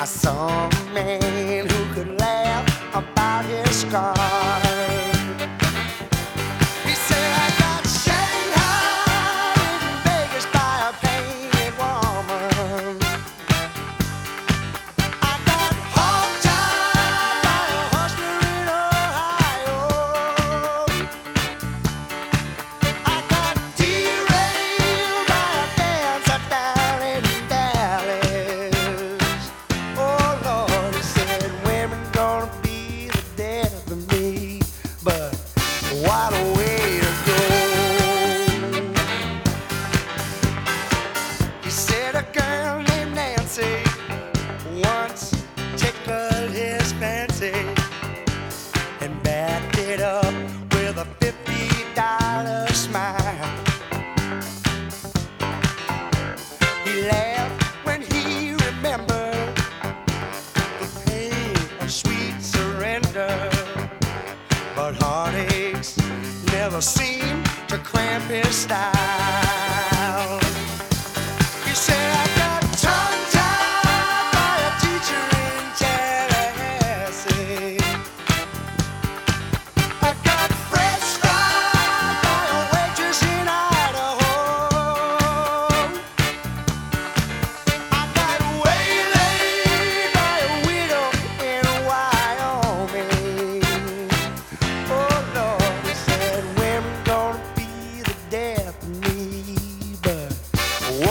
I saw a man who could laugh about his scars. seem to cramp his style.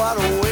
far away.